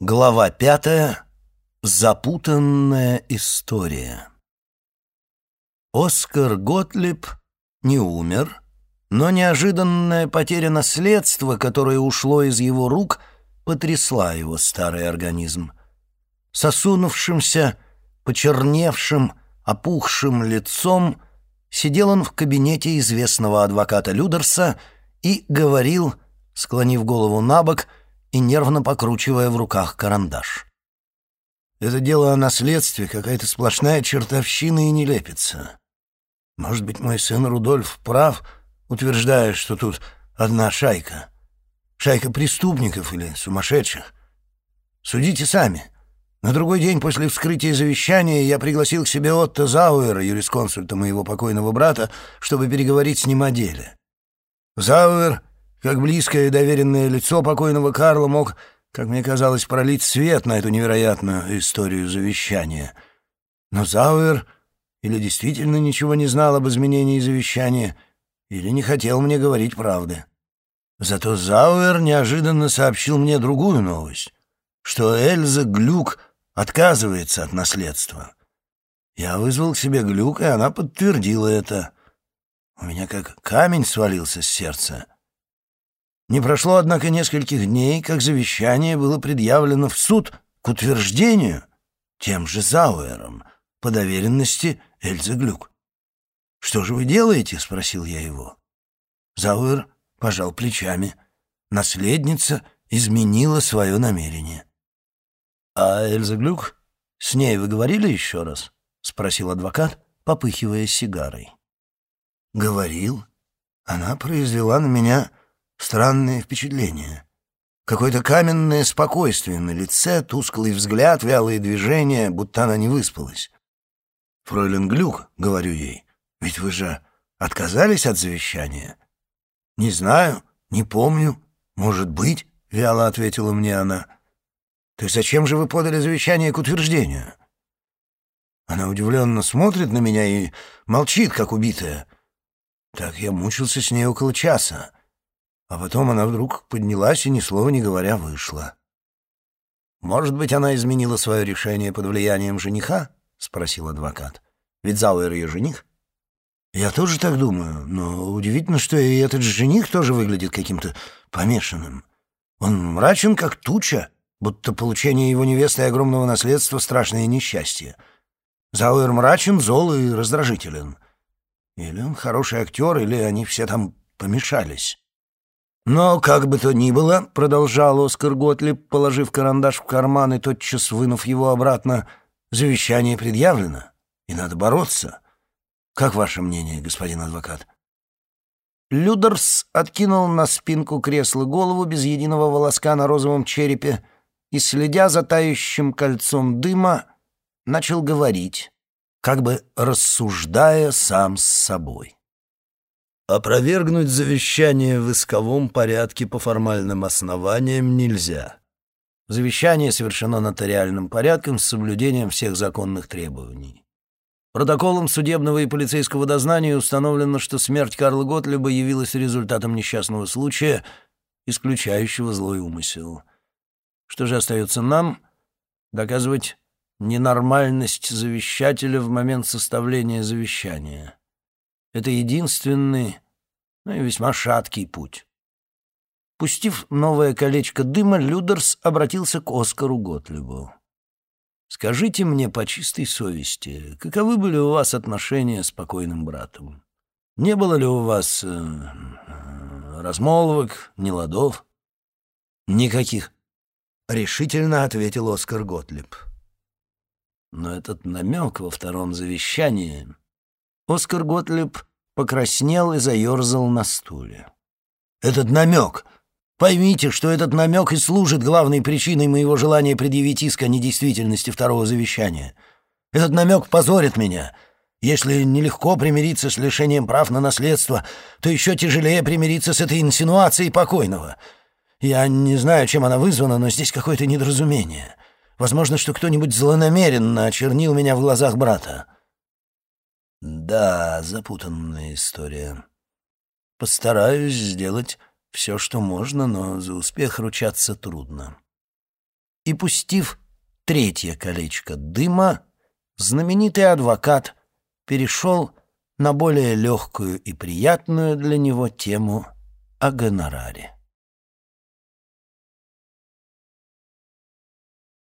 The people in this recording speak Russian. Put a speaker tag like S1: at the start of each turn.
S1: Глава пятая. Запутанная история. Оскар Готлиб не умер, но неожиданная потеря наследства, которое ушло из его рук, потрясла его старый организм. Сосунувшимся, почерневшим, опухшим лицом сидел он в кабинете известного адвоката Людерса и говорил, склонив голову на бок, и нервно покручивая в руках карандаш. Это дело о наследстве, какая-то сплошная чертовщина и нелепица. Может быть, мой сын Рудольф прав, утверждая, что тут одна шайка. Шайка преступников или сумасшедших. Судите сами. На другой день после вскрытия завещания я пригласил к себе Отто Зауэра, юрисконсульта моего покойного брата, чтобы переговорить с ним о деле. Зауэр как близкое и доверенное лицо покойного Карла мог, как мне казалось, пролить свет на эту невероятную историю завещания. Но Зауэр или действительно ничего не знал об изменении завещания, или не хотел мне говорить правды. Зато Зауэр неожиданно сообщил мне другую новость, что Эльза Глюк отказывается от наследства. Я вызвал к себе Глюк, и она подтвердила это. У меня как камень свалился с сердца. Не прошло, однако, нескольких дней, как завещание было предъявлено в суд к утверждению тем же Зауэром по доверенности Эльзы Глюк. «Что же вы делаете?» — спросил я его. Зауэр пожал плечами. Наследница изменила свое намерение. «А Эльза Глюк? С ней вы говорили еще раз?» — спросил адвокат, попыхивая сигарой. «Говорил. Она произвела на меня Странное впечатление. Какое-то каменное спокойствие на лице, тусклый взгляд, вялые движения, будто она не выспалась. «Фройлен Глюк», — говорю ей, — «ведь вы же отказались от завещания?» «Не знаю, не помню. Может быть», — вяло ответила мне она. «То есть зачем же вы подали завещание к утверждению?» Она удивленно смотрит на меня и молчит, как убитая. Так я мучился с ней около часа. А потом она вдруг поднялась и, ни слова не говоря, вышла. «Может быть, она изменила свое решение под влиянием жениха?» — спросил адвокат. «Ведь Зауэр ее жених?» «Я тоже так думаю, но удивительно, что и этот жених тоже выглядит каким-то помешанным. Он мрачен, как туча, будто получение его невесты огромного наследства — страшное несчастье. Зауэр мрачен, зол и раздражителен. Или он хороший актер, или они все там помешались». «Но, как бы то ни было», — продолжал Оскар Готлиб, положив карандаш в карман и тотчас вынув его обратно, — «завещание предъявлено, и надо бороться. Как ваше мнение, господин адвокат?» Людерс откинул на спинку кресла голову без единого волоска на розовом черепе и, следя за тающим кольцом дыма, начал говорить, как бы рассуждая сам с собой. Опровергнуть завещание в исковом порядке по формальным основаниям нельзя. Завещание совершено нотариальным порядком с соблюдением всех законных требований. Протоколом судебного и полицейского дознания установлено, что смерть Карла Готлиба явилась результатом несчастного случая, исключающего злой умысел. Что же остается нам? Доказывать ненормальность завещателя в момент составления завещания. Это единственный, ну и весьма шаткий путь. Пустив новое колечко дыма, Людерс обратился к Оскару Готлибу. «Скажите мне по чистой совести, каковы были у вас отношения с покойным братом? Не было ли у вас э, э, размолвок, неладов?» «Никаких», — решительно ответил Оскар Готлиб. Но этот намек во втором завещании Оскар Готлиб покраснел и заерзал на стуле. «Этот намек! Поймите, что этот намек и служит главной причиной моего желания предъявить иск о недействительности второго завещания. Этот намек позорит меня. Если нелегко примириться с лишением прав на наследство, то еще тяжелее примириться с этой инсинуацией покойного. Я не знаю, чем она вызвана, но здесь какое-то недоразумение. Возможно, что кто-нибудь злонамеренно очернил меня в глазах брата». Да, запутанная история. Постараюсь сделать все, что можно, но за успех ручаться трудно. и пустив третье колечко дыма, знаменитый адвокат перешел на более легкую и приятную для него тему о гонораре.